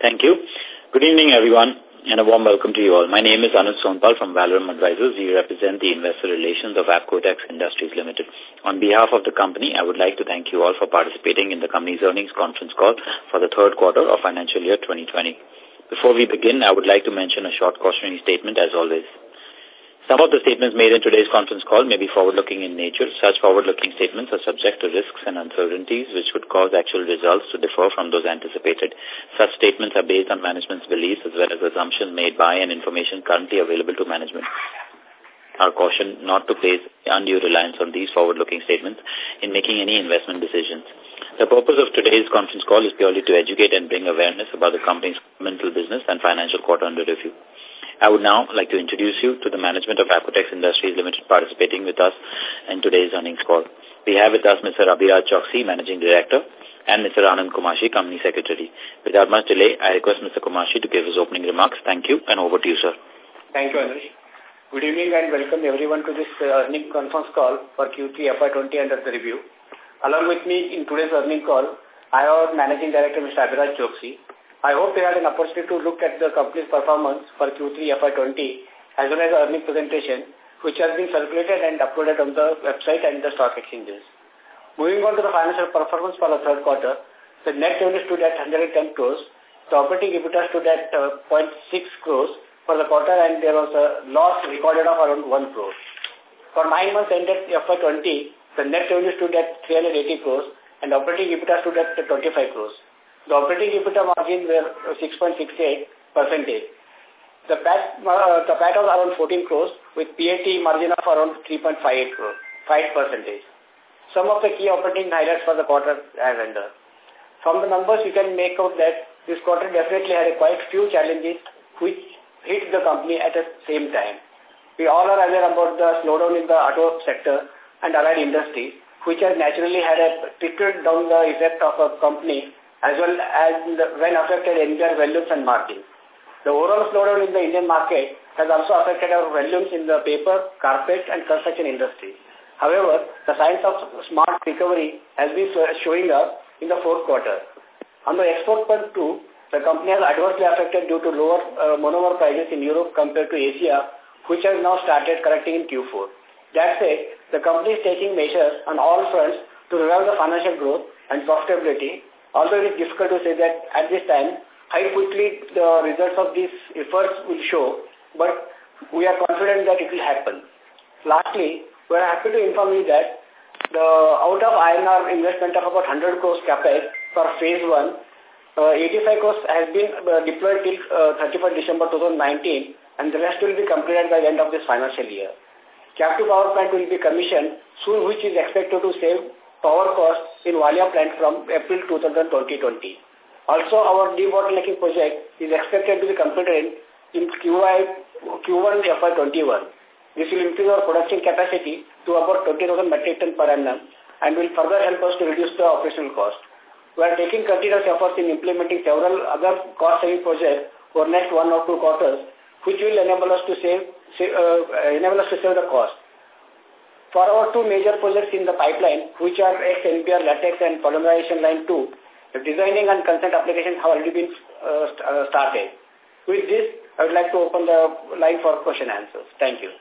Thank you. Good evening, everyone, and a warm welcome to you all. My name is Anuj Sonpal from Valorem Advisors. We represent the investor relations of Apcotex Industries Limited. On behalf of the company, I would like to thank you all for participating in the company's earnings conference call for the third quarter of financial year 2020. Before we begin, I would like to mention a short cautionary statement as always. Some of the statements made in today's conference call may be forward-looking in nature. Such forward-looking statements are subject to risks and uncertainties which could cause actual results to differ from those anticipated. Such statements are based on management's beliefs as well as assumptions made by and information currently available to management. Our caution not to place undue reliance on these forward-looking statements in making any investment decisions. The purpose of today's conference call is purely to educate and bring awareness about the company's mental business and financial quarter under review. I would now like to introduce you to the management of Apcotex Industries Limited participating with us in today's earnings call. We have with us Mr. Abhiraj Choksey, Managing Director, and Mr. Anand Kumashi, Company Secretary. Without much delay, I request Mr. Kumashi to give his opening remarks. Thank you, and over to you, sir. Thank you, Anuj. Good evening and welcome everyone to this uh, earnings conference call for Q3 FY20 under the review. Along with me in today's earnings call, I have Managing Director Mr. Abhiraj Choksey, I hope you had an opportunity to look at the company's performance for Q3 FY20 as well as the earnings presentation, which has been circulated and uploaded on the website and the stock exchanges. Moving on to the financial performance for the third quarter, the net revenue stood at 110 crores, the operating EBITDA stood at uh, 0.6 crores for the quarter and there was a loss recorded of around 1 crore. For nine months ended FY20, the net revenue stood at 380 crores and operating EBITDA stood at 25 crores. The operating EBITDA margin were 6.68 percentage. The PAT, uh, the PAT was around 14 crores with PAT margin of around 3.58 crores, 5 percentage. Some of the key operating highlights for the quarter are under. From the numbers, you can make out that this quarter definitely had a quite few challenges which hit the company at the same time. We all are aware about the slowdown in the auto sector and allied industries, which has naturally had a trickled down the effect of a company as well as when affected NBR volumes and margins. The overall slowdown in the Indian market has also affected our volumes in the paper, carpet and construction industry. However, the signs of smart recovery has been showing up in the fourth quarter. On the export front too, the company has adversely affected due to lower uh, monomer prices in Europe compared to Asia, which has now started correcting in Q4. That said, the company is taking measures on all fronts to revive the financial growth and profitability Although it is difficult to say that at this time, how quickly the results of these efforts will show, but we are confident that it will happen. Lastly, we are happy to inform you that the out of INR investment of about 100 crores capex for phase 1, uh, 85 crores has been uh, deployed till uh, 31st December 2019 and the rest will be completed by the end of this financial year. Captive power plant will be commissioned soon which is expected to save power cost in Valia plant from April 2020. Also, our debottlenecking project is expected to be completed in QI, Q1 FY21. This will increase our production capacity to about 20,000 metric ton per annum and will further help us to reduce the operational cost. We are taking continuous efforts in implementing several other cost-saving projects for next one or two quarters, which will enable us to save, save uh, enable us to save the cost. For our two major projects in the pipeline, which are XNBR latex and polymerization line 2, the designing and consent applications have already been uh, st uh, started. With this, I would like to open the line for question answers. Thank you.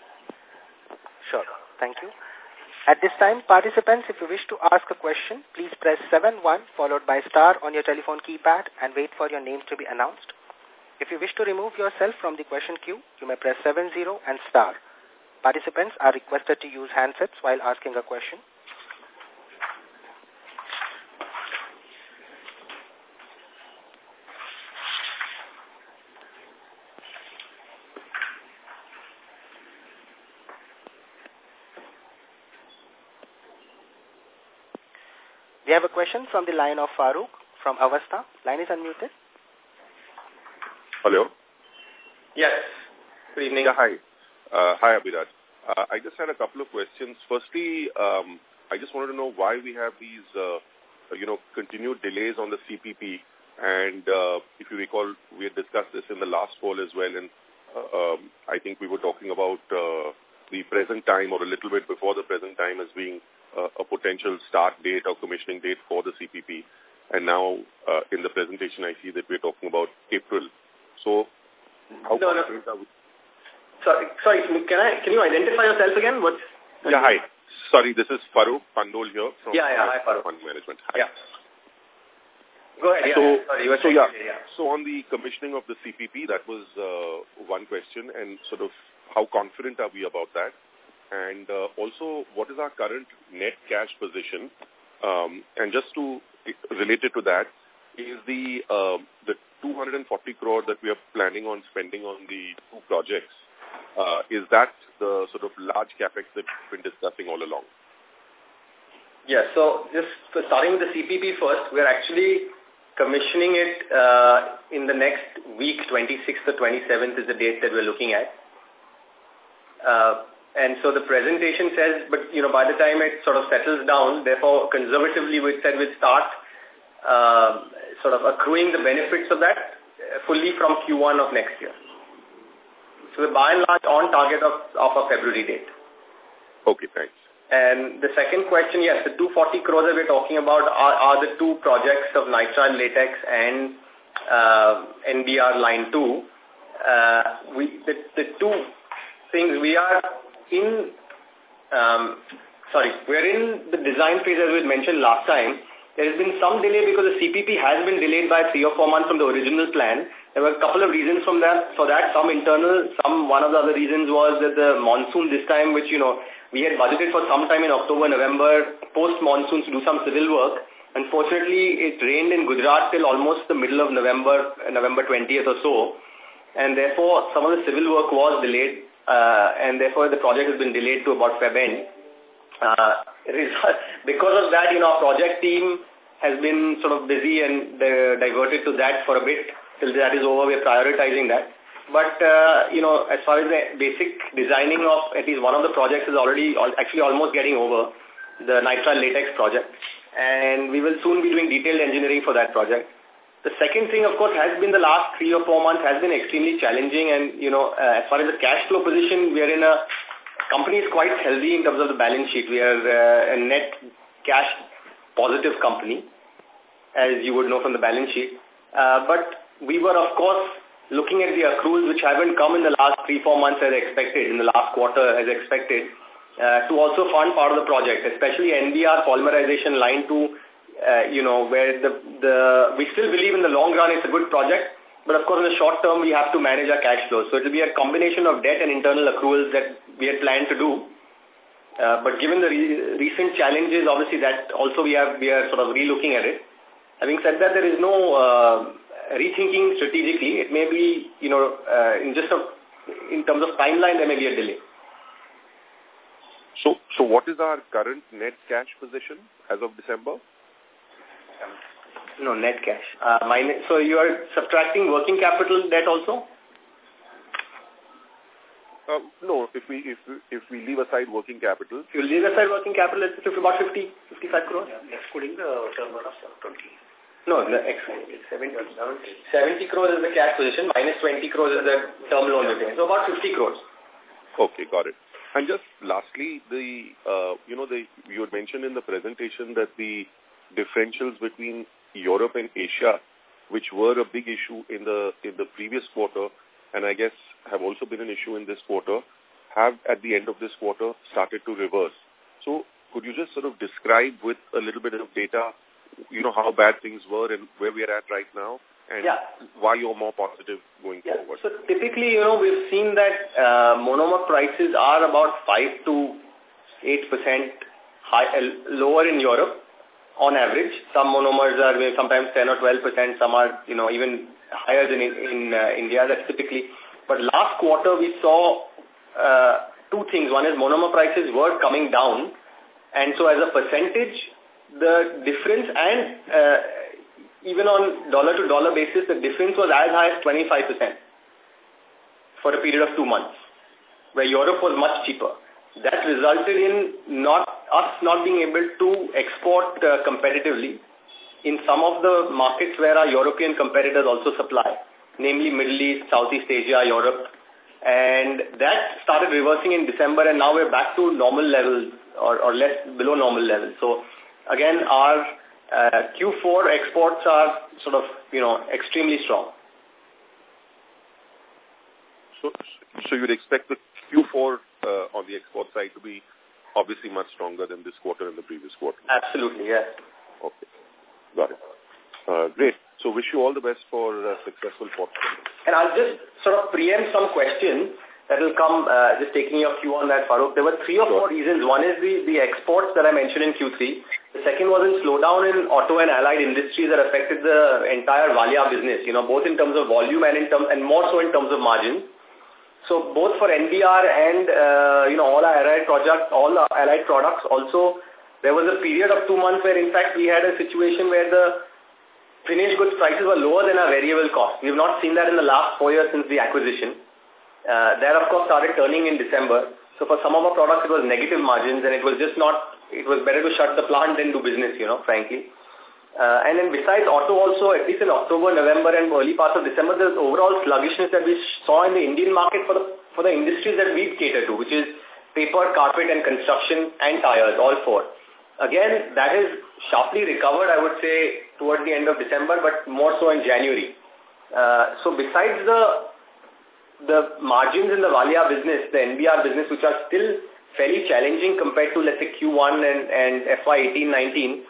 Sure. Thank you. At this time, participants, if you wish to ask a question, please press 7-1 followed by star on your telephone keypad and wait for your name to be announced. If you wish to remove yourself from the question queue, you may press 7-0 and star. Participants are requested to use handsets while asking a question. We have a question from the line of Farooq from Avastha. Line is unmuted. Hello. Yes. Good evening. Yeah, hi. Uh, hi, Abhiraj. Uh, I just had a couple of questions. Firstly, um, I just wanted to know why we have these, uh, you know, continued delays on the CPP. And uh, if you recall, we had discussed this in the last call as well. And uh, um, I think we were talking about uh, the present time or a little bit before the present time as being uh, a potential start date or commissioning date for the CPP. and now uh, in the presentation I see that we're talking about April. So how no, no. Sorry, sorry, can I can you identify yourself again? What? Yeah, hi. Sorry, this is Farooq Pandol here from yeah, yeah, hi, Farooq. Fund Management. Hi. Yeah. Go ahead. So, yeah, sorry, so, yeah, yeah. so on the commissioning of the CPP, that was uh, one question, and sort of how confident are we about that? And uh, also, what is our current net cash position? Um, and just to related to that, is the uh, the 240 crore that we are planning on spending on the two projects, uh, is that the sort of large capex that we've been discussing all along? Yeah, so just starting with the CPP first, we're actually commissioning it uh, in the next week, 26th or 27th is the date that we're looking at. Uh, and so the presentation says, but you know, by the time it sort of settles down, therefore conservatively we said we'd start uh, sort of accruing the benefits of that fully from Q1 of next year. So we're by and large on target of, of a February date. Okay, thanks. And the second question, yes, the 240 crores that we're talking about are, are the two projects of nitrile latex and uh, NBR line 2. Uh, we, the, the two things we are in, um, sorry, we're in the design phase as we mentioned last time. There has been some delay because the CPP has been delayed by three or four months from the original plan. There were a couple of reasons from that, for that. Some internal, some, one of the other reasons was that the monsoon this time, which, you know, we had budgeted for some time in October, November, post-monsoon to do some civil work. Unfortunately, it rained in Gujarat till almost the middle of November, November 20th or so. And therefore, some of the civil work was delayed. Uh, and therefore, the project has been delayed to about Feb end. Uh, because of that, you know, our project team has been sort of busy and uh, diverted to that for a bit. Till that is over, we're prioritizing that. But, uh, you know, as far as the basic designing of at least one of the projects is already actually almost getting over, the nitrile latex project. And we will soon be doing detailed engineering for that project. The second thing, of course, has been the last three or four months has been extremely challenging. And, you know, uh, as far as the cash flow position, we are in a, company is quite healthy in terms of the balance sheet. We are uh, a net cash positive company, as you would know from the balance sheet. Uh, but we were, of course, looking at the accruals which haven't come in the last three, four months as expected, in the last quarter as expected, uh, to also fund part of the project, especially NBR polymerization line 2, uh, you know, where the, the, we still believe in the long run it's a good project, but of course in the short term we have to manage our cash flows. So it will be a combination of debt and internal accruals that we had planned to do. Uh, but given the re recent challenges, obviously that also we have we are sort of relooking at it. Having said that, there is no uh, rethinking strategically. It may be, you know, uh, in just a, in terms of timeline, there may be a delay. So, so what is our current net cash position as of December? No, net cash. Uh, minus, so you are subtracting working capital debt also? Uh, no, if we if if we leave aside working capital. If you leave aside working capital, it's about 50, 55 crores. Yeah, excluding the turnover of 20. No, the 70, 70 crores is the cash position, minus 20 crores is the term loan repayment. So about 50 crores. Okay, got it. And just lastly, the uh, you know the you had mentioned in the presentation that the differentials between Europe and Asia, which were a big issue in the in the previous quarter, and I guess have also been an issue in this quarter, have at the end of this quarter started to reverse. So could you just sort of describe with a little bit of data you know, how bad things were and where we are at right now and yeah. why you're more positive going yeah. forward? So typically, you know, we've seen that uh, monomer prices are about 5 to 8% high, uh, lower in Europe on average. Some monomers are sometimes 10 or 12%, some are, you know, even higher than in, in uh, India, that's typically. But last quarter we saw uh, two things. One is monomer prices were coming down and so as a percentage, the difference and uh, even on dollar to dollar basis, the difference was as high as 25% for a period of two months, where Europe was much cheaper. That resulted in not us not being able to export uh, competitively in some of the markets where our European competitors also supply, namely Middle East, Southeast Asia, Europe. And that started reversing in December and now we're back to normal levels or, or less below normal levels. So again, our uh, Q4 exports are sort of, you know, extremely strong. So, so you'd expect the Q4 uh, on the export side to be obviously much stronger than this quarter and the previous quarter? Absolutely, yes. Okay. Got it. Uh, great. So wish you all the best for uh, successful fourth And I'll just sort of preempt some questions that will come, uh, just taking your cue on that, Farooq. There were three or sure. four reasons. One is the, the exports that I mentioned in Q3. The second was in slowdown in auto and allied industries that affected the entire Valia business, you know, both in terms of volume and in term, and more so in terms of margin. So both for NBR and, uh, you know, all our allied projects, all our allied products also, there was a period of two months where in fact we had a situation where the finished goods prices were lower than our variable cost. We have not seen that in the last four years since the acquisition. Uh, that, of course, started turning in December. So for some of our products, it was negative margins, and it was just not, it was better to shut the plant than do business, you know, frankly. Uh, and then besides auto also, at least in October, November, and early parts of December, there's overall sluggishness that we saw in the Indian market for the, for the industries that we cater to, which is paper, carpet, and construction, and tires, all four. Again, that is sharply recovered, I would say, towards the end of December, but more so in January. Uh, so besides the the margins in the Valia business, the NBR business, which are still fairly challenging compared to, let's say, Q1 and, and FY 18-19,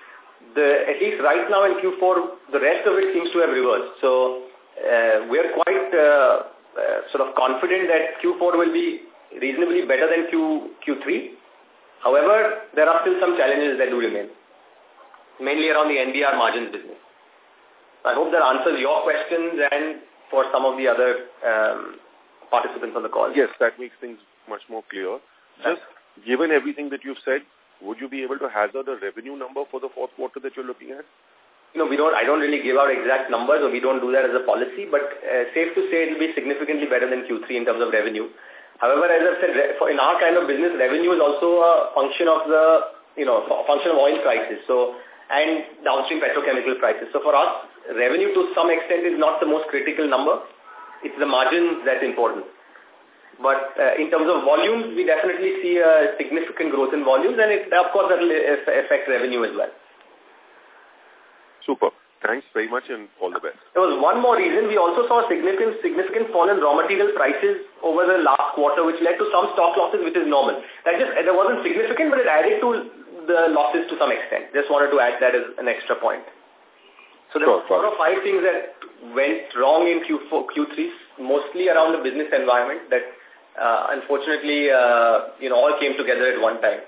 the, at least right now in Q4, the rest of it seems to have reversed. So uh, we are quite uh, uh, sort of confident that Q4 will be reasonably better than Q, Q3. However, there are still some challenges that do remain, mainly around the NBR margins business. I hope that answers your questions and for some of the other um, participants on the call. Yes, that makes things much more clear. Just given everything that you've said, would you be able to hazard a revenue number for the fourth quarter that you're looking at? No, we don't. I don't really give out exact numbers, or we don't do that as a policy. But uh, safe to say, it'll be significantly better than Q3 in terms of revenue. However, as I said, for in our kind of business, revenue is also a function of the, you know, function of oil prices. So and downstream petrochemical prices. So for us, revenue to some extent is not the most critical number it's the margin that's important. But uh, in terms of volumes, we definitely see a significant growth in volumes, and it, of course that will affect revenue as well. Super. Thanks very much and all the best. There was one more reason. We also saw a significant, significant fall in raw material prices over the last quarter, which led to some stock losses, which is normal. That just, there wasn't significant, but it added to the losses to some extent. Just wanted to add that as an extra point. So there sure, were four or five things that went wrong in Q4, Q3, mostly around the business environment that uh, unfortunately, uh, you know, all came together at one time.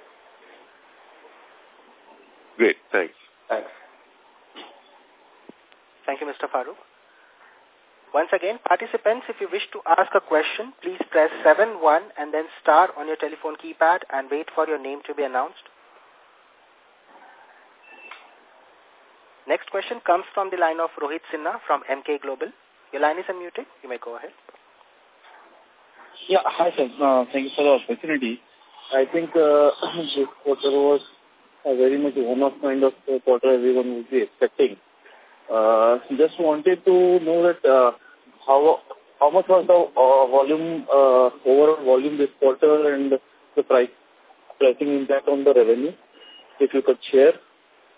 Great, thanks. Thanks. Thank you, Mr. Farooq. Once again, participants, if you wish to ask a question, please press 7-1 and then star on your telephone keypad and wait for your name to be announced. Next question comes from the line of Rohit Sinha from Emkay Global. Your line is unmuted. You may go ahead. Yeah, hi sir. Uh, thank you for the opportunity. I think uh, this quarter was a very much one-off kind of quarter everyone would be expecting. Uh, just wanted to know that uh, how how much was the uh, volume, uh, overall volume this quarter and the price pricing impact on the revenue, if you could share.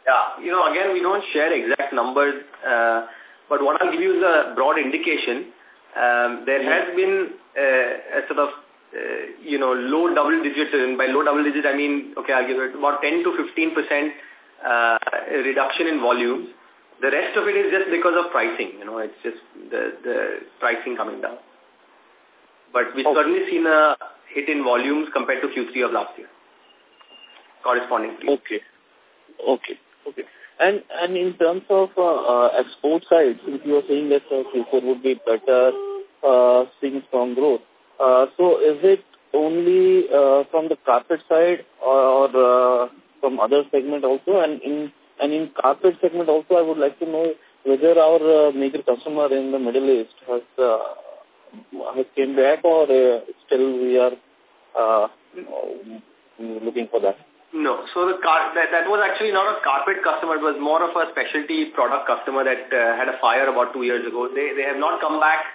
Yeah, you know, again, we don't share exact numbers, uh, but what I'll give you is a broad indication. Um, there has been uh, a sort of, uh, you know, low double digit, and by low double digit, I mean, okay, I'll give it about 10 to 15 percent uh, reduction in volumes. The rest of it is just because of pricing, you know, it's just the, the pricing coming down. But we've okay. certainly seen a hit in volumes compared to Q3 of last year, correspondingly. Okay. Okay. Okay. And and in terms of uh, uh, export side, since you are saying that uh, Q4 would be better, uh, seeing strong growth. Uh, so is it only uh, from the carpet side or, or uh, from other segment also? And in and in carpet segment also, I would like to know whether our uh, major customer in the Middle East has uh, has came back or uh, still we are uh, looking for that. No. So the car that, that was actually not a carpet customer. It was more of a specialty product customer that uh, had a fire about two years ago. They they have not come back.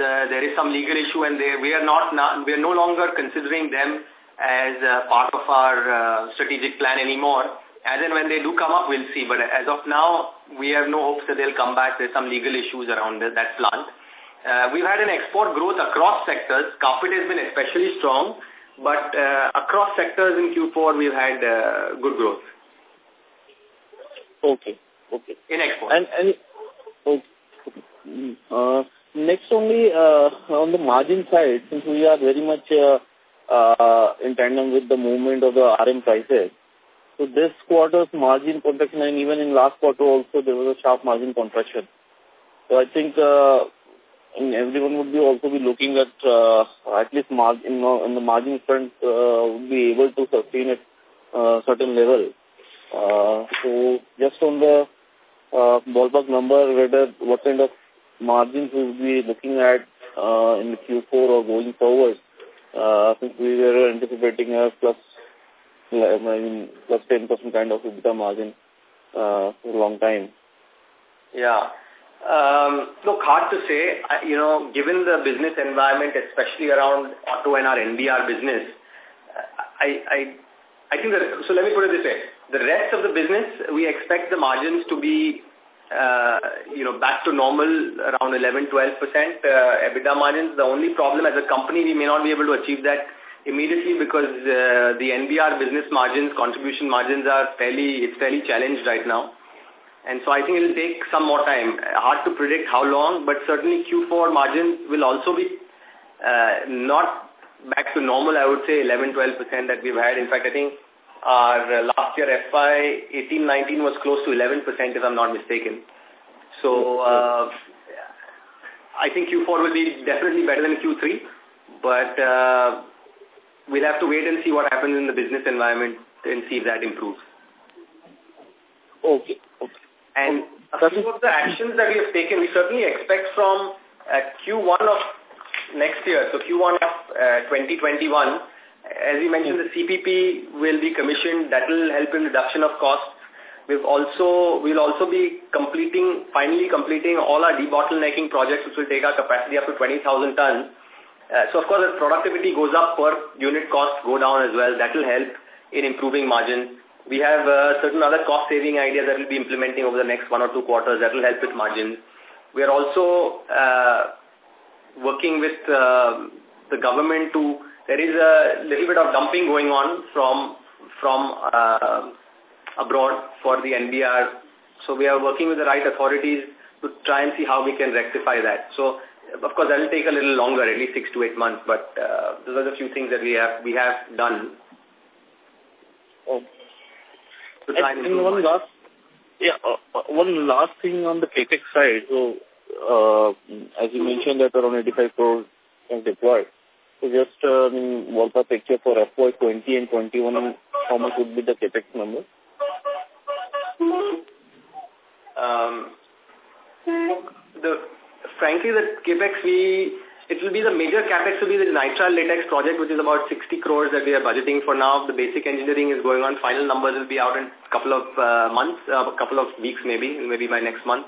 The, there is some legal issue, and they we are not we are no longer considering them as uh, part of our uh, strategic plan anymore. as and when they do come up, we'll see. But as of now, we have no hopes that they'll come back. There's some legal issues around that plant. Uh, we've had an export growth across sectors. Carpet has been especially strong, but uh, across sectors in Q4, we've had uh, good growth. Okay, okay. In export. And, and okay. Uh, next only uh, on the margin side, since we are very much uh, uh, in tandem with the movement of the RM prices, so this quarter's margin contraction and even in last quarter also there was a sharp margin contraction. So I think uh, everyone would be also be looking at uh, at least margin in the margin front uh, would be able to sustain at uh, certain level. Uh, so just on the uh, ballpark number, whether what kind of margins we will be looking at uh, in the Q4 or going forward, uh, since we were anticipating a plus, I mean, plus 10% kind of EBITDA margin uh, for a long time. Yeah. Um, look, hard to say. You know, given the business environment, especially around auto and our NBR business, I, I, I think that, so let me put it this way. The rest of the business, we expect the margins to be, uh, you know, back to normal around 11-12% uh, EBITDA margins. The only problem as a company, we may not be able to achieve that immediately because uh, the NBR business margins, contribution margins are fairly, it's fairly challenged right now. And so I think it will take some more time. Hard to predict how long, but certainly Q4 margins will also be uh, not back to normal, I would say 11-12% that we've had. In fact, I think our last year FY 18-19 was close to 11% if I'm not mistaken. So uh, I think Q4 will be definitely better than Q3, but uh, we'll have to wait and see what happens in the business environment and see if that improves. Okay. And a few of the actions that we have taken, we certainly expect from uh, Q1 of next year, so Q1 of uh, 2021, as you mentioned, the CPP will be commissioned. That will help in reduction of costs. We've also, we'll also be completing, finally completing all our debottlenecking projects, which will take our capacity up to 20,000 tons. Uh, so, of course, as productivity goes up, per unit costs go down as well. That will help in improving margins. We have uh, certain other cost-saving ideas that we'll be implementing over the next one or two quarters that will help with margins. We are also uh, working with uh, the government to, there is a little bit of dumping going on from, from uh, abroad for the NBR. So we are working with the right authorities to try and see how we can rectify that. So of course that will take a little longer, at least six to eight months, but uh, those are the few things that we have, we have done. Oh and, and one last, yeah, uh, uh, one last thing on the capex side. So, uh, as you mentioned that around 85 crores is deployed. So just, uh, I mean, ballpark picture for FY 20 and 21, how much would be the capex number? Um, the frankly, the capex we it will be the major capex will be the nitrile latex project, which is about 60 crores that we are budgeting for now. The basic engineering is going on. Final numbers will be out in a couple of uh, months, uh, a couple of weeks maybe, maybe by next month.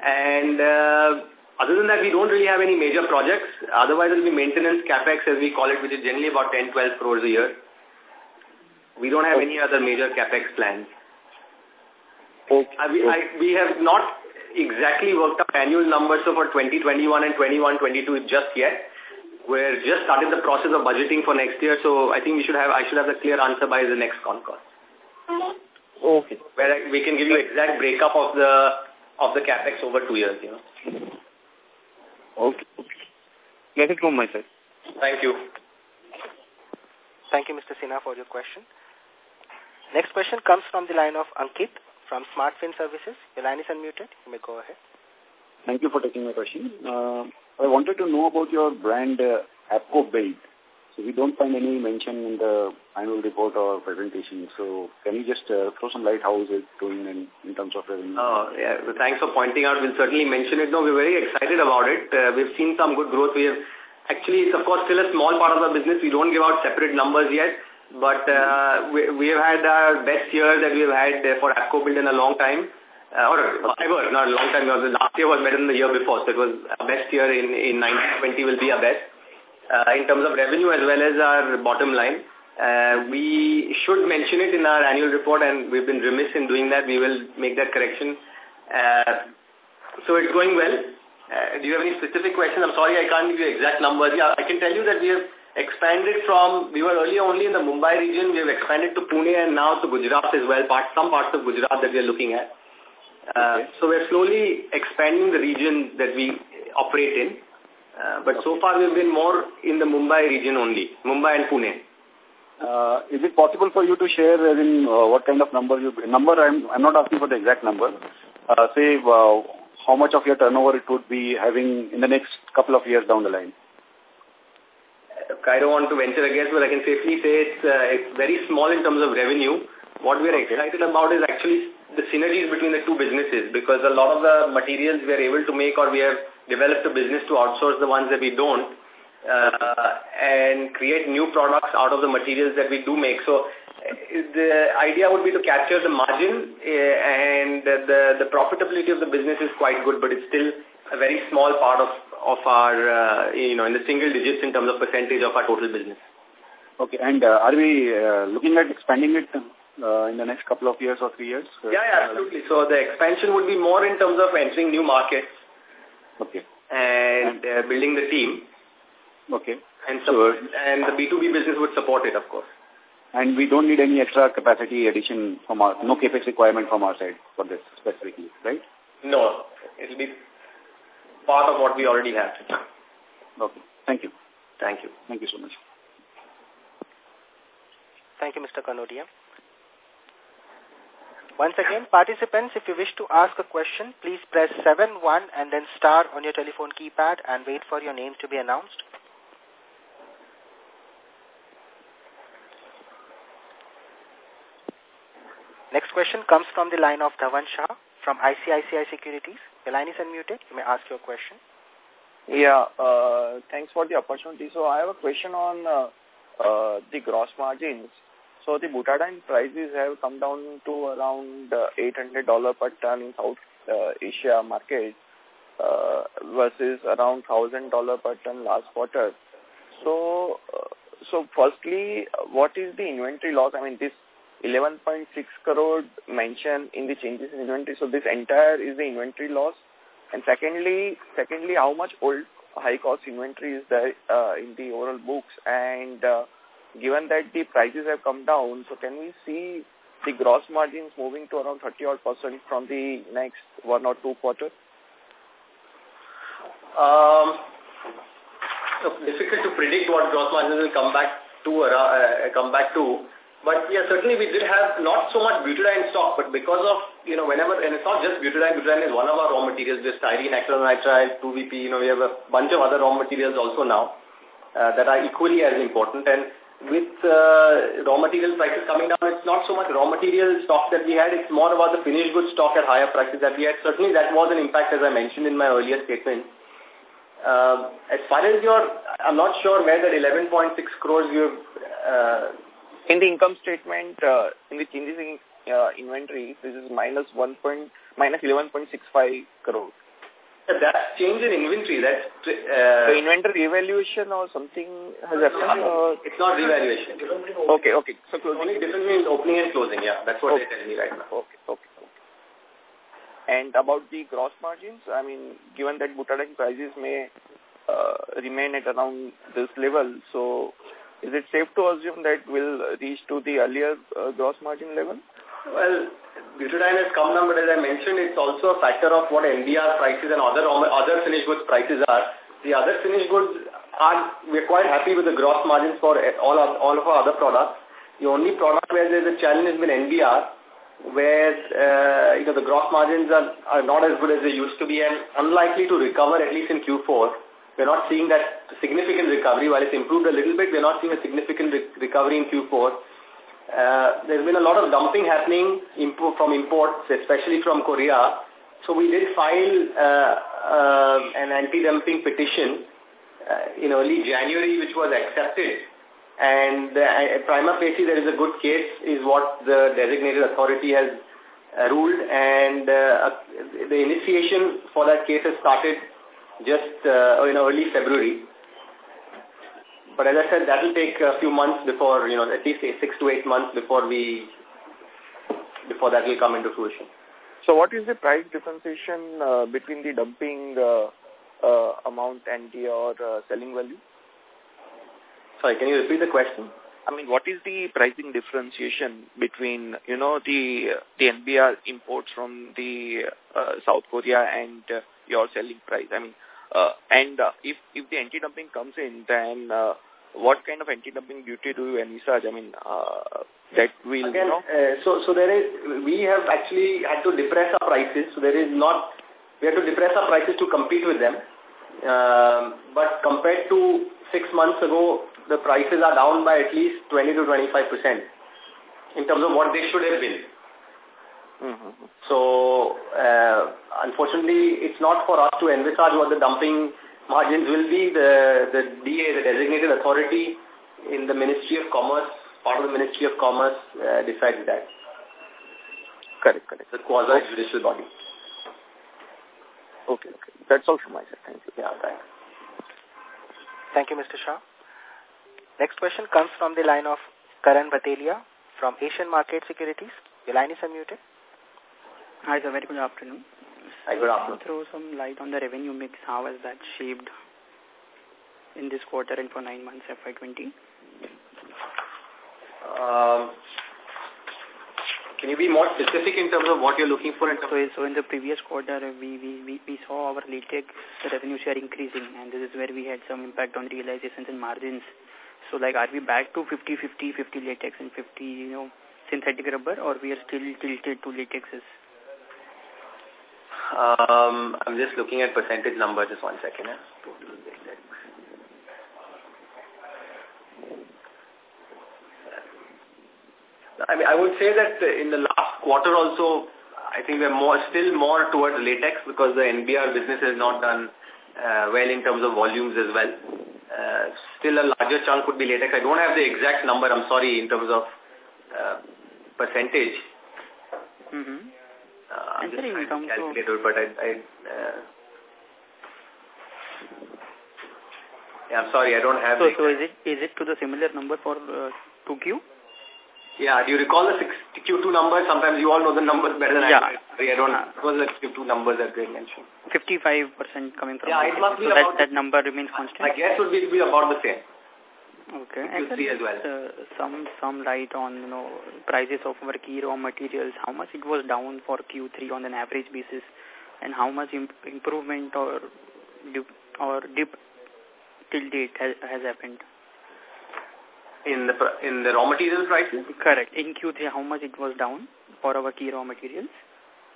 And uh, other than that, we don't really have any major projects. Otherwise, it will be maintenance capex, as we call it, which is generally about 10, 12 crores a year. We don't have any other major capex plans. Okay. I, we, I, we have not exactly worked out annual numbers so for 2021 and 21-22 just yet. We're just starting the process of budgeting for next year, so I think we should have I should have the clear answer by the next con call. Okay. Where we can give you exact breakup of the of the capex over two years. You know. Okay. Get it from my side. Thank you. Thank you, Mr. Sinha, for your question. Next question comes from the line of Ankit from SmartFin Services. Your line is unmuted. You may go ahead. Thank you for taking my question. Uh, I wanted to know about your brand uh, ApcoBuild. Build. So we don't find any mention in the annual report or presentation. So can you just uh, throw some light how is it doing in, in terms of revenue? Oh, yeah. Well, thanks for pointing out. We'll certainly mention it. No, we're very excited about it. Uh, we've seen some good growth. We have actually, it's of course still a small part of the business. We don't give out separate numbers yet. But uh, we, we have had our best year that we have had for ApcoBuild in a long time. Uh, or ever, not a long time. Last year was better than the year before. So it was our best year in, in 1920 will be our best. Uh, in terms of revenue as well as our bottom line. Uh, we should mention it in our annual report and we've been remiss in doing that. We will make that correction. Uh, so it's going well. Uh, do you have any specific questions? I'm sorry I can't give you exact numbers. Yeah, I can tell you that we have expanded from, we were earlier only in the Mumbai region, we have expanded to Pune and now to Gujarat as well, part, some parts of Gujarat that we are looking at. Uh, okay. So we're slowly expanding the region that we operate in. Uh, but okay. so far we've been more in the Mumbai region only, Mumbai and Pune. Uh, is it possible for you to share as in uh, what kind of number you number I'm I'm not asking for the exact number. Uh, say uh, how much of your turnover it would be having in the next couple of years down the line. I don't want to venture a guess, but I can safely say it's, uh, it's very small in terms of revenue. What we're okay. excited about is actually the synergies between the two businesses because a lot of the materials we are able to make or we have developed a business to outsource the ones that we don't uh, and create new products out of the materials that we do make. So uh, the idea would be to capture the margin uh, and the, the profitability of the business is quite good, but it's still a very small part of, of our, uh, you know, in the single digits in terms of percentage of our total business. Okay, and uh, are we uh, looking at expanding it uh, in the next couple of years or three years? Yeah, yeah, absolutely. So the expansion would be more in terms of entering new markets. Okay. And, and uh, building the team. Okay. And, so, and the B2B business would support it, of course. And we don't need any extra capacity addition from our, no capex requirement from our side for this specifically, right? No, it'll be part of what we already have. Okay. Thank you. Thank you. Thank you so much. Thank you, Mr. Kanodia. Once again, participants, if you wish to ask a question, please press 7-1 and then star on your telephone keypad and wait for your name to be announced. Next question comes from the line of Dhawal Shah from ICICI Securities. The line is unmuted. You may ask your question. Yeah, uh, thanks for the opportunity. So I have a question on uh, uh, the gross margins. So the butadiene prices have come down to around uh, $800 per ton in South uh, Asia market uh, versus around $1,000 per ton last quarter. So, so firstly, what is the inventory loss? I mean, this 11.6 crore mentioned in the changes in inventory. So this entire is the inventory loss. And secondly, secondly, how much old high cost inventory is there uh, in the overall books? And uh, given that the prices have come down, so can we see the gross margins moving to around 30 odd percent from the next one or two quarters? Um, so difficult to predict what gross margins will come back to. Uh, come back to. But yeah, certainly we did have not so much butadiene stock, but because of, you know, whenever, and it's not just butadiene, butadiene is one of our raw materials, there's styrene, acrylonitrile, 2VP, you know, we have a bunch of other raw materials also now uh, that are equally as important. And with uh, raw material prices coming down, it's not so much raw material stock that we had, it's more about the finished goods stock at higher prices that we had. Certainly that was an impact as I mentioned in my earlier statement. Uh, as far as your, I'm not sure where that 11.6 crores you uh, in the income statement, uh, in the changes in uh, inventory, this is minus 1 point, minus 11.65 crore. That change in inventory, that... Uh, the inventory revaluation or something has happened? Or? It's not revaluation. Okay, okay. So closing. Only difference means opening and closing, yeah. That's what okay. they tell me right now. Okay, okay, okay. And about the gross margins, I mean, given that butadiene prices may uh, remain at around this level, so is it safe to assume that we'll reach to the earlier uh, gross margin level? Well, butadiene has come down, but as I mentioned, it's also a factor of what NBR prices and other other finished goods prices are. The other finished goods are, we're quite happy with the gross margins for all of, all of our other products. The only product where there's a challenge has been NBR, where, uh, you know, the gross margins are, are not as good as they used to be and unlikely to recover at least in Q4. We're not seeing that significant recovery. While it's improved a little bit, we're not seeing a significant re recovery in Q4. Uh, there's been a lot of dumping happening import, from imports, especially from Korea. So we did file uh, uh, an anti-dumping petition uh, in early January, which was accepted. And uh, prima facie, there is a good case, is what the designated authority has uh, ruled. And uh, the initiation for that case has started just uh, in early February. but as I said, that will take a few months before, you know, at least six to eight months before we, before that will come into fruition. So what is the price differentiation uh, between the dumping uh, uh, amount and your uh, selling value? Sorry, can you repeat the question? I mean, what is the pricing differentiation between, you know, the the NBR imports from the uh, South Korea and uh, your selling price? I mean, uh, and uh, if if the anti-dumping comes in, then uh, what kind of anti-dumping duty do you envisage? I mean, uh, that will, Again, you know... Uh, so, so there is, we have actually had to depress our prices. So there is not, we have to depress our prices to compete with them. Um, but compared to six months ago, the prices are down by at least 20 to 25 percent in terms of what they should have been. Mm -hmm. So, uh, unfortunately, it's not for us to envisage what the dumping margins will be. The, the DA, the designated authority in the Ministry of Commerce, part of the Ministry of Commerce, uh, decides that. Correct, correct. The quasi-judicial body. Okay, okay. That's all from my side. Thank you. Yeah, thanks. Thank you, Mr. Shah. Next question comes from the line of Karan Bhatelia from Asian Market Securities. Your line is unmuted. Hi, sir. Very good afternoon. Hi, good afternoon. Throw some light on the revenue mix. How has that shaped in this quarter and for nine months FY20? Um, can you be more specific in terms of what you're looking for? In so, so in the previous quarter, we, we, we, we saw our latex revenue share increasing, and this is where we had some impact on realizations and margins. So, like, are we back to 50-50, 50 latex and 50, you know, synthetic rubber, or we are still tilted to latexes? Um, I'm just looking at percentage numbers. Just one second. I mean, I would say that in the last quarter also, I think we're more still more towards latex because the NBR business has not done uh, well in terms of volumes as well. Uh, still a larger chunk would be latex. I don't have the exact number, I'm sorry, in terms of uh, percentage. Mm -hmm. Uh, I'm just trying to calculate it, but I, I uh, yeah, I'm sorry, I don't have. So, so is it is it to the similar number for uh, 2Q? Yeah, do you recall the Q2 numbers? Sometimes you all know the numbers better than yeah. I do. I don't know. What was the Q2 numbers that they mentioned? 55% coming from... Yeah, it must be so about... That, that number remains constant? I guess it would be, be about the same. Okay. And as well. Uh, some, some light on, you know, prices of our key raw materials, how much it was down for Q3 on an average basis, and how much imp improvement or dip, or dip till date has, has happened? In the in the raw material prices? Correct. In Q3, how much it was down for our key raw materials?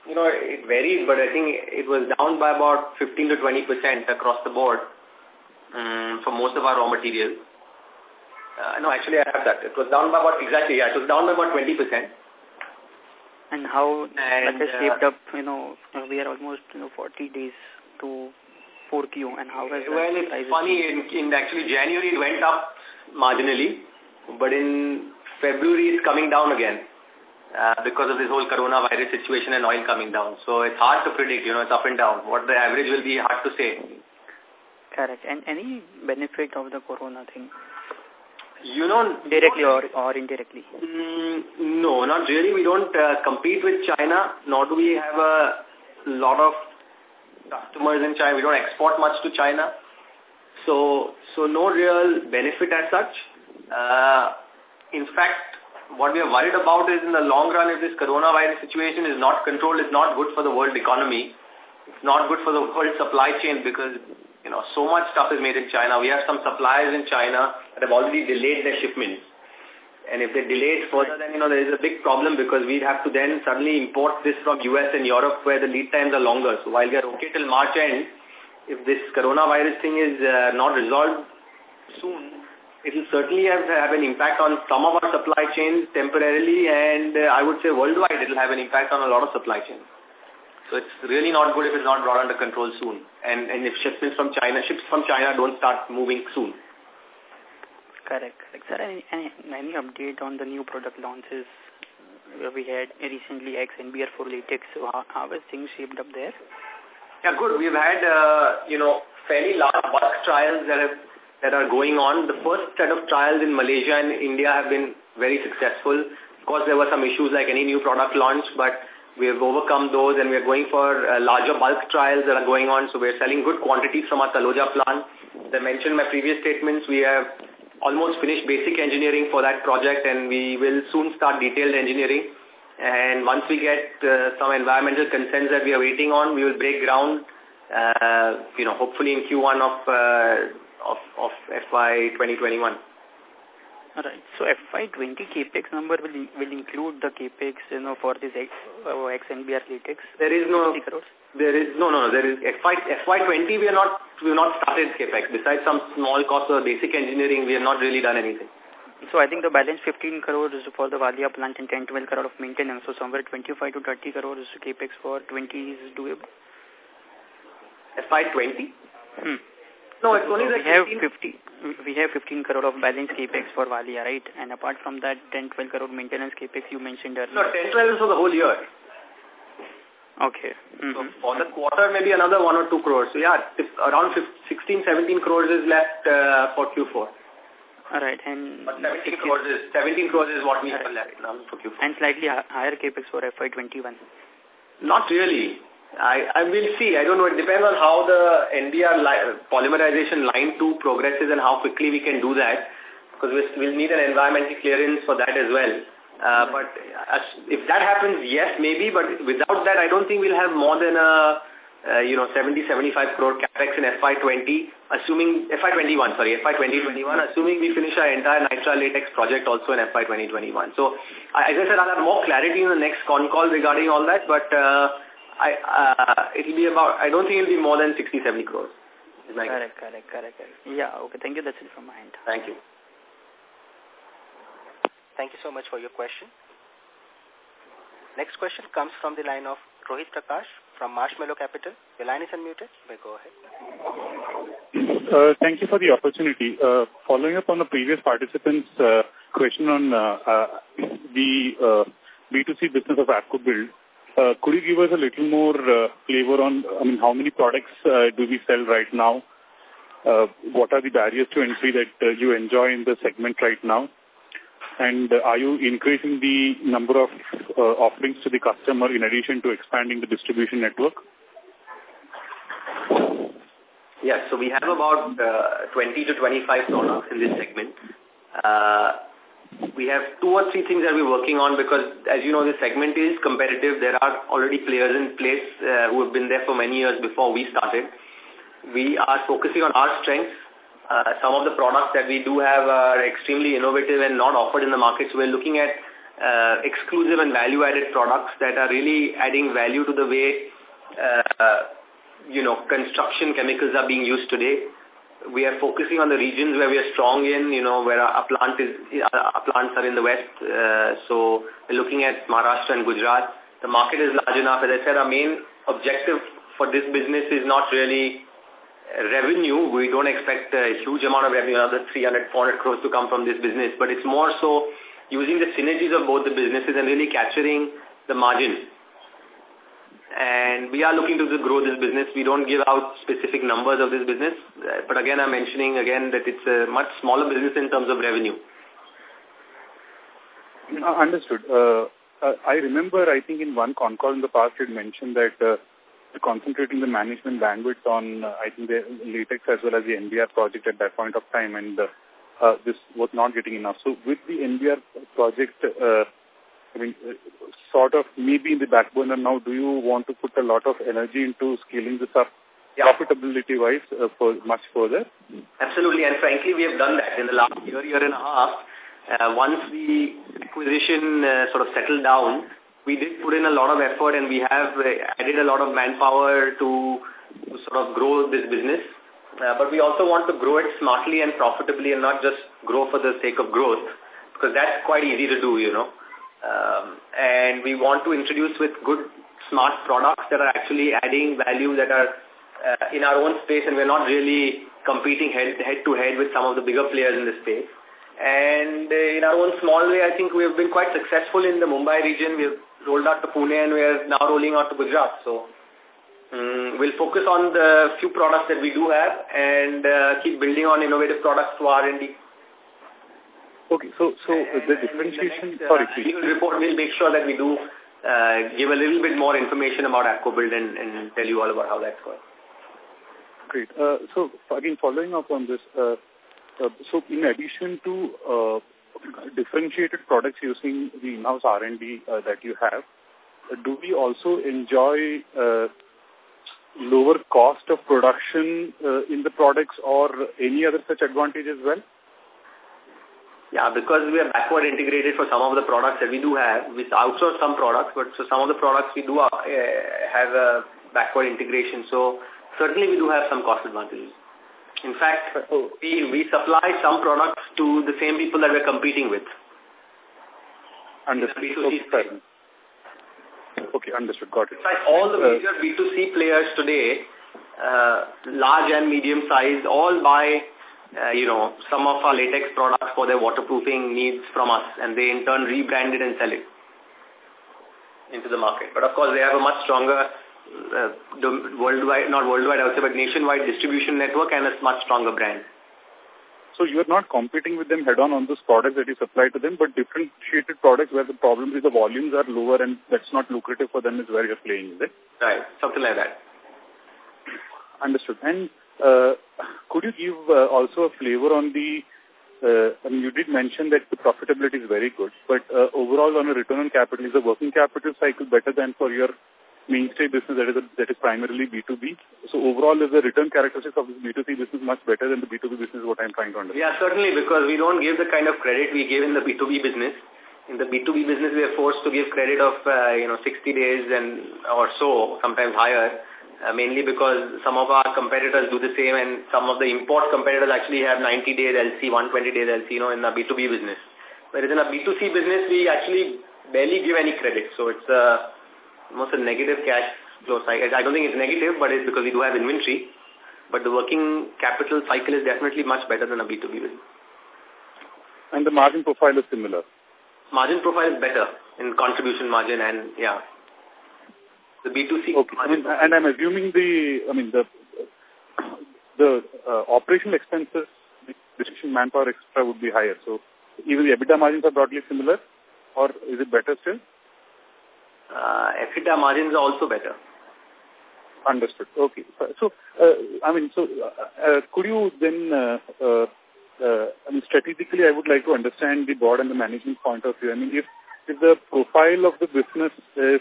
You know, it varies, but I think it was down by about 15 to 20 percent across the board um, for most of our raw materials. Uh, no, actually, I have that. It was down by about, exactly, yeah, it was down by about 20 percent. And how and, that has shaped uh, up, you know, we are almost, you know, 40 days to 4Q, and how has Well, it's funny, in, in actually January it went up marginally, but in February it's coming down again uh, because of this whole coronavirus situation and oil coming down. So it's hard to predict, you know, it's up and down. What the average will be, hard to say. Correct. And any benefit of the corona thing? You know... Directly or, or indirectly? Mm, no, not really. We don't uh, compete with China, nor do we have a lot of customers in China. We don't export much to China. So, so no real benefit as such. Uh, in fact, what we are worried about is in the long run, if this coronavirus situation is not controlled, it's not good for the world economy. It's not good for the world supply chain because, know, so much stuff is made in China. We have some suppliers in China that have already delayed their shipments. And if they delay it further, then, you know, there is a big problem because we'd have to then suddenly import this from US and Europe where the lead times are longer. So while we are okay till March end, if this coronavirus thing is uh, not resolved soon, it will certainly have, have an impact on some of our supply chains temporarily and uh, I would say worldwide it will have an impact on a lot of supply chains. So it's really not good if it's not brought under control soon. And, and if shipments from China, ships from China don't start moving soon. Correct. correct. Sir, any, any, any update on the new product launches? We had recently X and BR4 latex. So how, how has things shaped up there? Yeah, good. We've had, uh, you know, fairly large bulk trials that have that are going on. The first set of trials in Malaysia and India have been very successful. Of course, there were some issues like any new product launch, but we have overcome those and we are going for uh, larger bulk trials that are going on. So we are selling good quantities from our Taloja plant. As I mentioned in my previous statements, we have almost finished basic engineering for that project and we will soon start detailed engineering. And once we get uh, some environmental consents that we are waiting on, we will break ground, uh, you know, hopefully in Q1 of, uh, of, of FY 2021. All right. So FY20 capex number will will include the capex, you know, for this X, uh, XNBR latex. There is no. There is no no no. There is FY FY20. We are not we have not started capex. Besides some small cost of basic engineering, we have not really done anything. So I think the balance 15 crores for the Valia plant and 10 12 crore of maintenance. So somewhere 25 to 30 crores capex for 20 is doable. FY20. Hmm. No, it's only so like we have 50 we have 15 crore of balance capex for Valia, right? And apart from that, 10, 12 crore maintenance capex you mentioned earlier. No, 10, 12 is for the whole year. Okay. Mm -hmm. So for the quarter, maybe another 1 or 2 crores. So yeah, around 16, 17 crores is left uh, for Q4. All right, and but 17 crores is 17 crores is what we have left now for Q4. And slightly higher capex for FY21. Not really. I, I will see. I don't know. It depends on how the NBR li polymerization line 2 progresses and how quickly we can do that because we'll need an environmental clearance for that as well. Uh, but if that happens, yes, maybe. But without that, I don't think we'll have more than a, uh, you know, 70, 75 crore capex in FY20, assuming, FY21, sorry, FY2021, assuming we finish our entire nitrile latex project also in FY2021. So, as I said, I'll have more clarity in the next con call regarding all that, but uh, I, uh, it'll be about, I don't think it'll be more than 60, 70 crores. Correct, correct, correct, correct. Yeah, okay. Thank you. That's it from my end. Thank you. Thank you so much for your question. Next question comes from the line of Rohit Prakash from Marshmallow Capital. Your line is unmuted. You may go ahead. Uh, thank you for the opportunity. Uh, following up on the previous participant's uh, question on uh, uh, the uh, B2C business of ApcoBuild, uh, could you give us a little more uh, flavor on, I mean, how many products uh, do we sell right now? Uh, what are the barriers to entry that uh, you enjoy in the segment right now? And uh, are you increasing the number of uh, offerings to the customer in addition to expanding the distribution network? Yes, so we have about uh, 20 to 25 products in this segment. We have two or three things that we're working on because, as you know, this segment is competitive. There are already players in place uh, who have been there for many years before we started. We are focusing on our strengths. Uh, some of the products that we do have are extremely innovative and not offered in the market. So we're looking at uh, exclusive and value-added products that are really adding value to the way, uh, you know, construction chemicals are being used today we are focusing on the regions where we are strong in, you know, where our plant is, our plants are in the west. Uh, so we're looking at Maharashtra and Gujarat. The market is large enough. As I said, our main objective for this business is not really revenue. We don't expect a huge amount of revenue, another 300, 400 crores to come from this business, but it's more so using the synergies of both the businesses and really capturing the margin and we are looking to grow this business. We don't give out specific numbers of this business, uh, but again, I'm mentioning again that it's a much smaller business in terms of revenue. Uh, understood. Uh, uh, I remember, I think in one con call in the past, you mentioned that uh, concentrating the management bandwidth on, uh, I think, the latex as well as the NBR project at that point of time, and this was not getting enough. So with the NBR project, uh, I mean, uh, sort of maybe in the backbone and now do you want to put a lot of energy into scaling this up yeah. profitability-wise uh, for much further? Absolutely, and frankly, we have done that in the last year, year and a half. Uh, once the acquisition uh, sort of settled down, we did put in a lot of effort and we have uh, added a lot of manpower to, to sort of grow this business. Uh, but we also want to grow it smartly and profitably and not just grow for the sake of growth because that's quite easy to do, you know. Um, and we want to introduce with good, smart products that are actually adding value that are uh, in our own space and we're not really competing head, head to head with some of the bigger players in the space. And uh, in our own small way, I think we have been quite successful in the Mumbai region. We have rolled out to Pune and we are now rolling out to Gujarat. So um, we'll focus on the few products that we do have and uh, keep building on innovative products to R&D. Okay, so so and the differentiation, next, sorry, uh, please. report will make sure that we do uh, give a little bit more information about ApcoBuild and, and tell you all about how that's going. Great. Uh, so again, following up on this, uh, uh, so in addition to uh, differentiated products using the in-house R&D uh, that you have, uh, do we also enjoy uh, lower cost of production uh, in the products or any other such advantage as well? Yeah, because we are backward integrated for some of the products that we do have. We outsource some products, but for some of the products we do uh, have a backward integration. So certainly we do have some cost advantages. In fact, oh. we, we supply some products to the same people that we're competing with. Understood. Okay, okay, understood. Got it. In fact, all the uh, major B2C players today, uh, large and medium sized, all buy uh, you know, some of our latex products for their waterproofing needs from us and they in turn rebrand it and sell it into the market. But of course they have a much stronger uh, worldwide, not worldwide I would say, but nationwide distribution network and a much stronger brand. So you are not competing with them head-on on those products that you supply to them, but differentiated products where the problem is the volumes are lower and that's not lucrative for them is where you're playing, is it? Right, something like that. Understood. And could you give uh, also a flavor on the, uh, I mean, you did mention that the profitability is very good, but uh, overall on a return on capital, is the working capital cycle better than for your mainstay business that is, a, that is primarily B2B? So overall, is the return characteristics of this B2C business much better than the B2B business, what I'm trying to understand? Yeah, certainly, because we don't give the kind of credit we give in the B2B business. In the B2B business, we are forced to give credit of, uh, you know, 60 days and or so, sometimes higher uh, mainly because some of our competitors do the same and some of the import competitors actually have 90 days LC, 120 days LC, you know, in the B2B business. Whereas in a B2C business, we actually barely give any credit. So it's uh, almost a negative cash flow cycle. I don't think it's negative, but it's because we do have inventory. But the working capital cycle is definitely much better than a B2B business. And the margin profile is similar? Margin profile is better in contribution margin and, yeah, the B2C. Okay. I mean, and I'm assuming the, I mean, the the uh, operational expenses, distribution manpower extra would be higher. So even the EBITDA margins are broadly similar, or is it better still? Uh, EBITDA margins are also better. Understood. Okay. So, uh, I mean, so uh, uh, could you then, uh, uh, uh, I mean, strategically, I would like to understand the board and the management point of view. I mean, if if the profile of the business is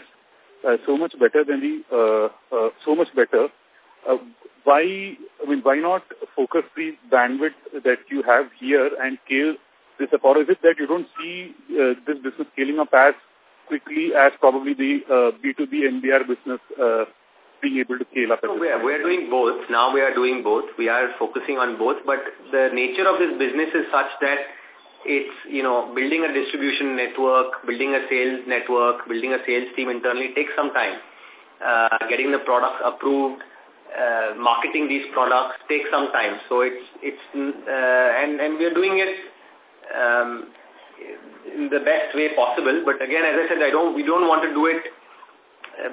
uh, so much better than the uh, uh, so much better. Uh, why I mean why not focus the bandwidth that you have here and scale this up, or is it that you don't see uh, this business scaling up as quickly as probably the uh, B2B NBR business uh, being able to scale up? No, we are, we are doing both. Now we are doing both. We are focusing on both, but the nature of this business is such that it's, you know, building a distribution network, building a sales network, building a sales team internally takes some time. Uh, getting the products approved, uh, marketing these products takes some time. So it's, it's, uh, and, and we're doing it, um, in the best way possible. But again, as I said, I don't, we don't want to do it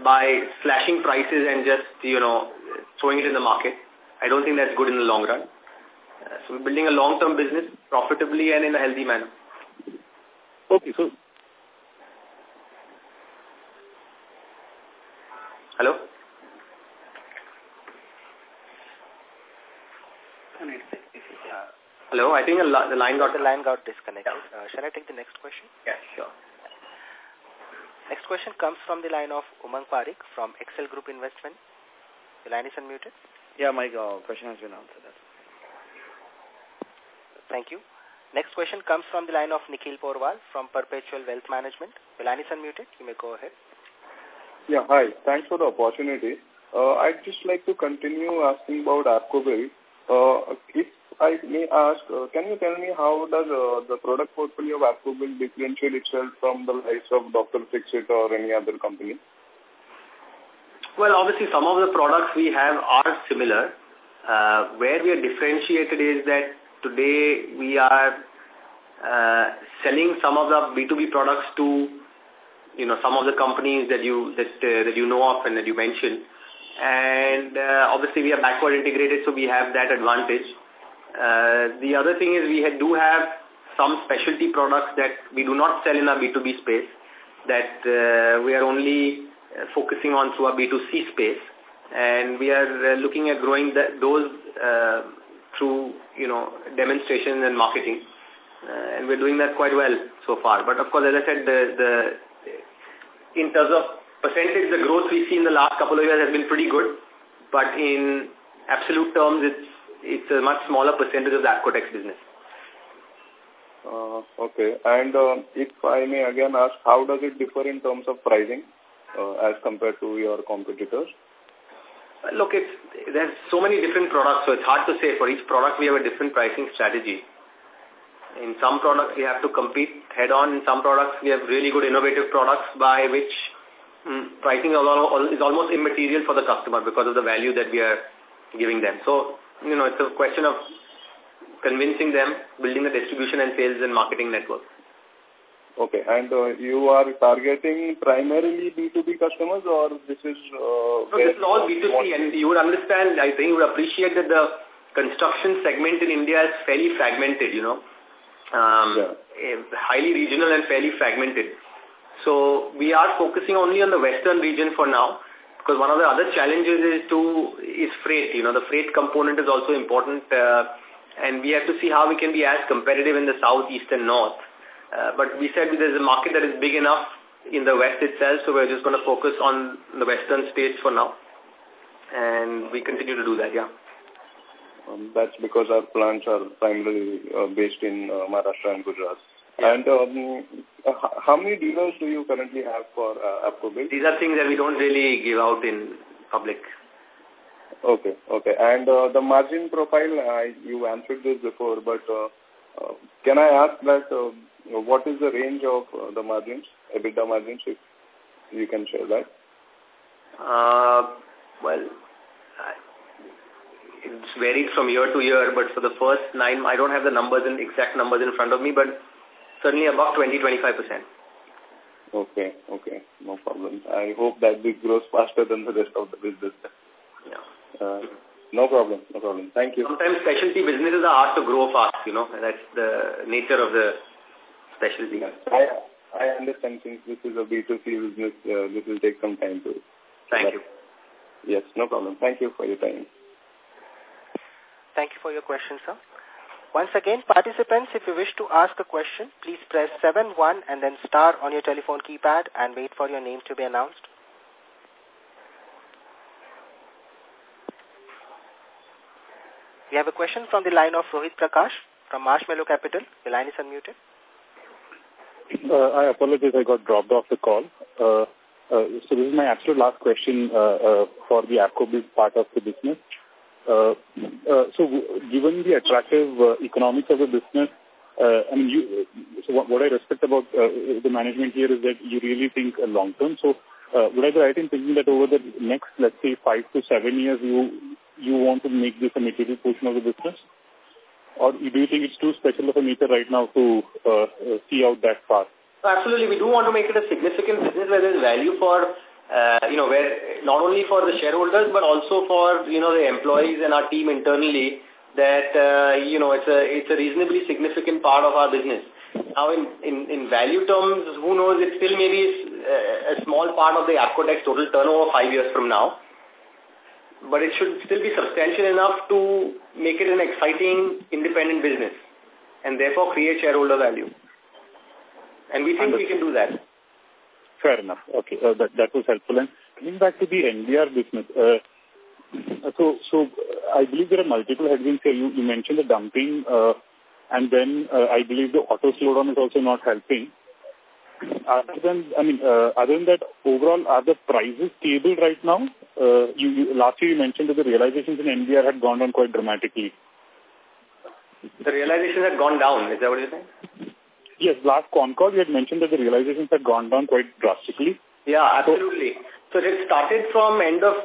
by slashing prices and just, you know, throwing it in the market. I don't think that's good in the long run. Uh, so we're building a long-term business profitably and in a healthy manner. Okay, so... Hello? Hello, I think the line got the line got disconnected. Uh, shall I take the next question? Yeah, sure. Next question comes from the line of Umang Parik from Excel Group Investment. The line is unmuted. Yeah, my uh, question has been answered. Thank you. Next question comes from the line of Nikhil Porwal from Perpetual Wealth Management. The line is unmuted. You may go ahead. Yeah, hi. Thanks for the opportunity. Uh, I'd just like to continue asking about ApcoBuild. Uh, if I may ask, uh, can you tell me how does uh, the product portfolio of ApcoBuild differentiate itself from the likes of Dr. Fixit or any other company? Well, obviously some of the products we have are similar. Uh, where we are differentiated is that today we are uh, selling some of the B2B products to, you know, some of the companies that you that uh, that you know of and that you mentioned, And uh, obviously we are backward integrated, so we have that advantage. Uh, the other thing is we do have some specialty products that we do not sell in our B2B space that uh, we are only uh, focusing on through our B2C space. And we are uh, looking at growing the, those uh, through, you know, demonstrations and marketing. Uh, and we're doing that quite well so far. But of course, as I said, the, the in terms of percentage, the growth we see in the last couple of years has been pretty good. But in absolute terms, it's it's a much smaller percentage of the Apcotex business. Uh, okay. And uh, if I may again ask, how does it differ in terms of pricing uh, as compared to your competitors? Look, it's, there's so many different products, so it's hard to say. For each product, we have a different pricing strategy. In some products, we have to compete head-on. In some products, we have really good innovative products by which mm, pricing is almost immaterial for the customer because of the value that we are giving them. So, you know, it's a question of convincing them, building the distribution and sales and marketing network. Okay, and uh, you are targeting primarily B2B customers or this is... Uh, no, this is all B2C and you would understand, I think you would appreciate that the construction segment in India is fairly fragmented, you know. Um, yeah. Eh, highly regional and fairly fragmented. So we are focusing only on the western region for now because one of the other challenges is to is freight. You know, the freight component is also important. Uh, and we have to see how we can be as competitive in the south, east and north. Uh, but we said there's a market that is big enough in the west itself, so we're just going to focus on the western states for now. And we continue to do that, yeah. Um, that's because our plants are primarily uh, based in uh, Maharashtra and Gujarat. Yeah. And um, how many dealers do you currently have for uh, ApcoBuild? These are things that we don't really give out in public. Okay, okay. And uh, the margin profile, uh, you answered this before, but uh, uh, can I ask that uh, what is the range of uh, the margins, EBITDA margins, if you can share that? Uh, well, it's varied from year to year, but for the first nine, I don't have the numbers and exact numbers in front of me, but certainly above 20-25%. Okay, okay, no problem. I hope that this grows faster than the rest of the business. Yeah. Uh, no problem, no problem. Thank you. Sometimes specialty businesses are hard to grow fast, you know, that's the nature of the specialty. I, I understand since this is a B2C business, uh, this will take some time to... Thank you. Yes, no problem. Thank you for your time. Thank you for your question, sir. Once again, participants, if you wish to ask a question, please press 7-1 and then star on your telephone keypad and wait for your name to be announced. We have a question from the line of Rohit Prakash from Marshmallow Capital. The line is unmuted. Uh, I apologize, I got dropped off the call. Uh, uh, so this is my absolute last question uh, uh, for the ApcoBuild part of the business. Uh, uh, so given the attractive uh, economics of the business, uh, I mean, you, so what, what I respect about uh, the management here is that you really think uh, long term. So uh, would I be right in thinking that over the next, let's say, five to seven years, you you want to make this a material portion of the business? Or do you think it's too special of a nature right now to uh, see out that far? Absolutely. We do want to make it a significant business where there's value for, uh, you know, where not only for the shareholders, but also for, you know, the employees and our team internally that, uh, you know, it's a, it's a reasonably significant part of our business. Now, in, in, in value terms, who knows, it still maybe uh, a small part of the Apcotex total turnover five years from now but it should still be substantial enough to make it an exciting independent business and therefore create shareholder value. And we think Understood. we can do that. Fair enough. Okay, uh, that, that was helpful. And coming back to the NBR business, uh, so so I believe there are multiple headwinds here. You, you mentioned the dumping, uh, and then uh, I believe the auto slowdown is also not helping other than, I mean, uh, other than that, overall, are the prices stable right now? Uh, you, you, last year you mentioned that the realizations in NBR had gone down quite dramatically. The realizations had gone down, is that what you're saying? Yes, last con call you had mentioned that the realizations had gone down quite drastically. Yeah, absolutely. So, so it started from end of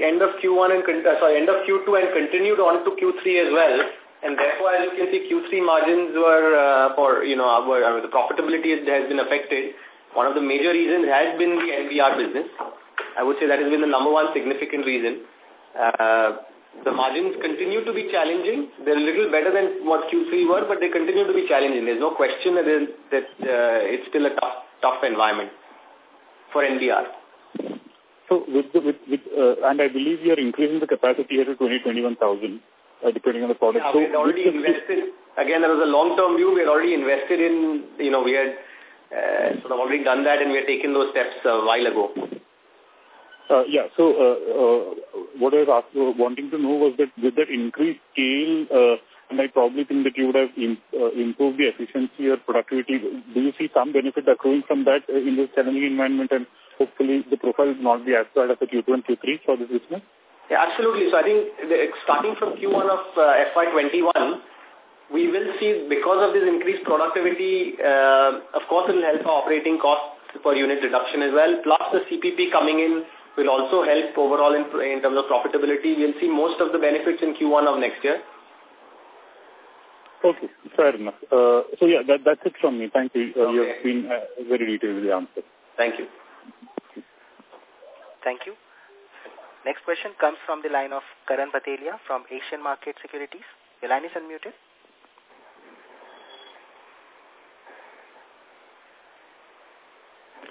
end of Q1 and uh, sorry, end of Q2 and continued on to Q3 as well. And therefore, as you can see, Q3 margins were uh, for, you know, were, uh, the profitability has been affected. One of the major reasons has been the NBR business. I would say that has been the number one significant reason. Uh, the margins continue to be challenging. They're a little better than what Q3 were, but they continue to be challenging. There's no question that, that uh, it's still a tough, tough environment for NBR. So with the, with, with uh, and I believe you are increasing the capacity here to 20, 21,000, uh, depending on the product. Yeah, so we had already invested, again, there was a long-term view, we had already invested in, you know, we had uh, sort of already done that and we had taken those steps a while ago. Uh, yeah, so uh, uh, what I was asking, wanting to know was that with that increased scale, uh, and I probably think that you would have in, uh, improved the efficiency or productivity. Do you see some benefit accruing from that uh, in this challenging environment and hopefully the profile will not be as bad as the Q2 and Q3 for this business? Yeah, absolutely. So I think the, starting from Q1 of uh, FY21, we will see because of this increased productivity, uh, of course it will help our operating costs per unit reduction as well, plus the CPP coming in will also help overall in, in terms of profitability. We'll see most of the benefits in Q1 of next year. Okay, fair enough. Uh, so yeah, that, that's it from me. Thank you. Uh, okay. You have been uh, very detailed with the answer. Thank you. Thank you. Next question comes from the line of Karan Bhatelia from Asian Market Securities. Your line is unmuted.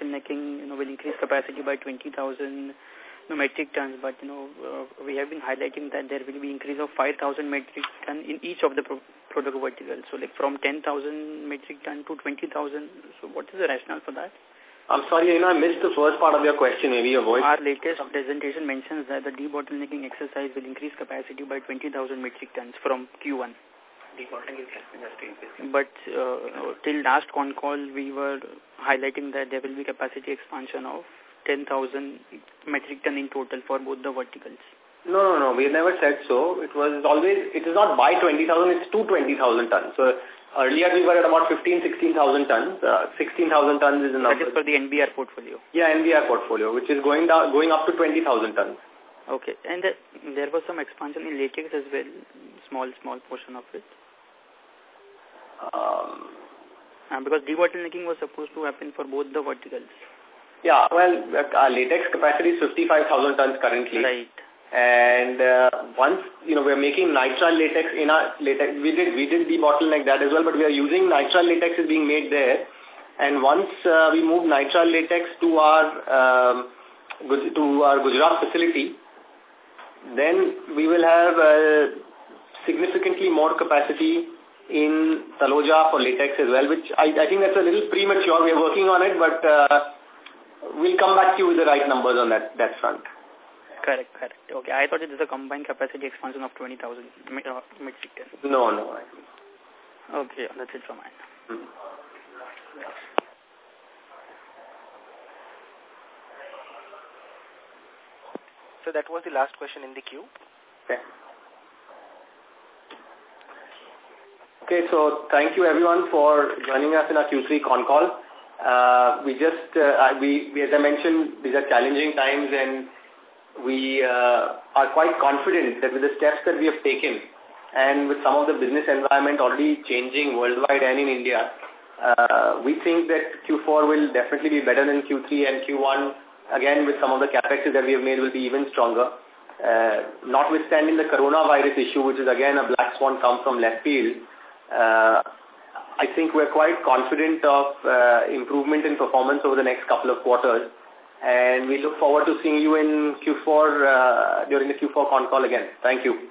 Necking, you know, will increase capacity by 20,000 no, metric tons, but, you know, uh, we have been highlighting that there will be increase of 5,000 metric ton in each of the pro product verticals. So, like, from 10,000 metric ton to 20,000. So, what is the rationale for that? I'm sorry, you know, I missed the first part of your question, maybe your voice. Our latest presentation mentions that the debottlenecking exercise will increase capacity by 20,000 metric tons from Q1. But uh, till last con call, we were highlighting that there will be capacity expansion of 10,000 metric ton in total for both the verticals. No, no, no. We never said so. It was always, it is not by 20,000, it's to 20,000 tons. So earlier we were at about 15, 16,000 tons. Uh, 16,000 tons is enough. That is for the NBR portfolio. Yeah, NBR portfolio, which is going down, going up to 20,000 tons. Okay. And uh, there was some expansion in latex as well, small, small portion of it. Um, uh, because debottlenecking was supposed to happen for both the verticals. Yeah, well, our latex capacity is 55,000 tons currently. Right. And uh, once, you know, we're making nitrile latex in our latex, we did, we did debottleneck that as well, but we are using nitrile latex is being made there. And once uh, we move nitrile latex to our, um, to our Gujarat facility, then we will have uh, significantly more capacity in Taloja for latex as well, which I, I think that's a little premature. We are working on it, but uh, we'll come back to you with the right numbers on that, that front. Correct, correct. Okay, I thought it was a combined capacity expansion of 20,000 uh, metric ton. No, no. Okay, that's it from mine. Hmm. So that was the last question in the queue. Okay. Okay, so thank you everyone for joining us in our Q3 con call. Uh, we just, uh, we, we, as I mentioned, these are challenging times and we uh, are quite confident that with the steps that we have taken and with some of the business environment already changing worldwide and in India, uh, we think that Q4 will definitely be better than Q3 and Q1 again with some of the capexes that we have made will be even stronger. Uh, notwithstanding the coronavirus issue, which is again a black swan come from left field, uh, I think we're quite confident of uh, improvement in performance over the next couple of quarters. And we look forward to seeing you in Q4 uh, during the Q4 con call again. Thank you.